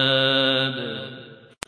الباب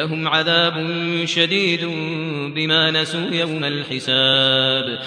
لهم عذاب شديد بما نسوا يوم الحساب.